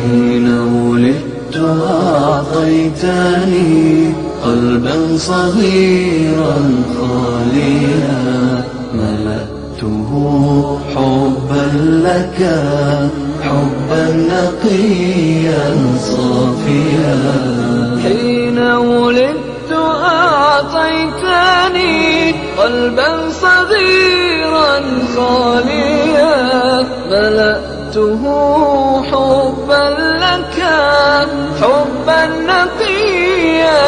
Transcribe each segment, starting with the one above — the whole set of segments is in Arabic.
حين ولدت أعطيتني قلبا صغيرا خاليا ملأته حبا لك حبا نقيا صافيا. حين ولدت أعطيتني قلبا صغيرا خاليا ملأته حبا لك حبا نقيا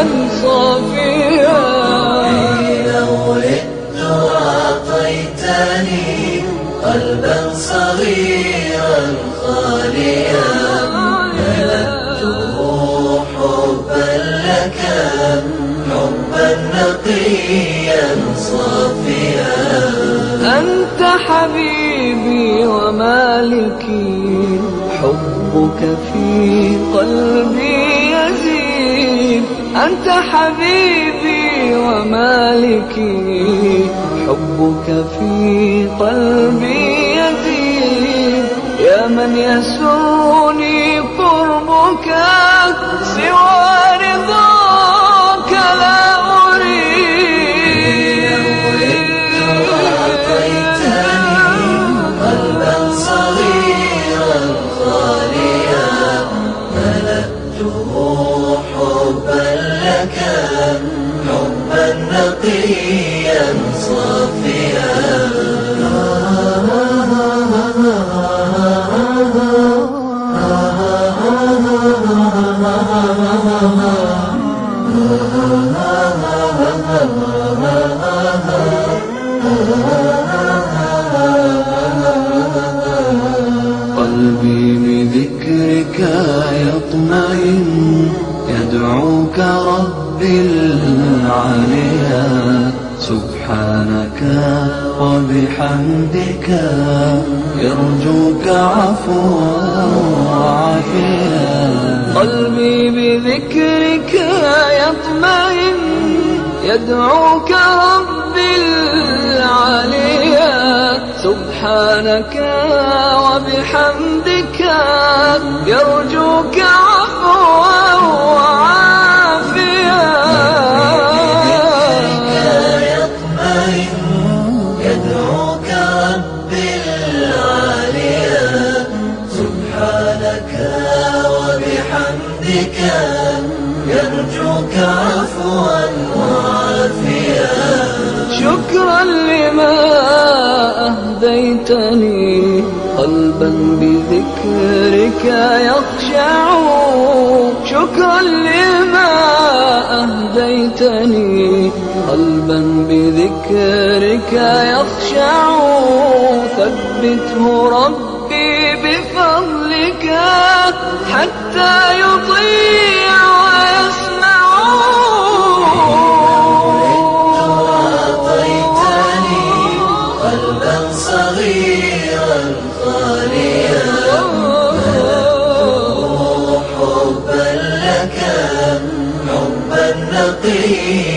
صافيا. أعطيتني قلبا صغيرا خاليا. ملأته حبا لك حبا نقيا صافيا. أنت حبيبي ومالكي حبك في قلبي يزيد. أنت حبيبي ومالكي حبك في قلبي يزيد يا من يسرني نقيا صافيا. قلبي بذكرك يطمئن يدعوك ربي العليا. سبحانك وبحمدك يرجوك عفوا وعافيا. قلبي بذكرك يطمئن يدعوك ربي العليا. سبحانك وبحمدك يرجوك عفوا وبحمدك يرجوك عفوا وعافيا. شكرا لما أهديتني. قلبا بذكرك يخشع. شكرا لما أهديتني. قلبا بذكرك يخشع. ثبته ربي بفضلك. حتى يطيع أعطيتني قلبا صغيرا خاليا حبا لك حبا نقيا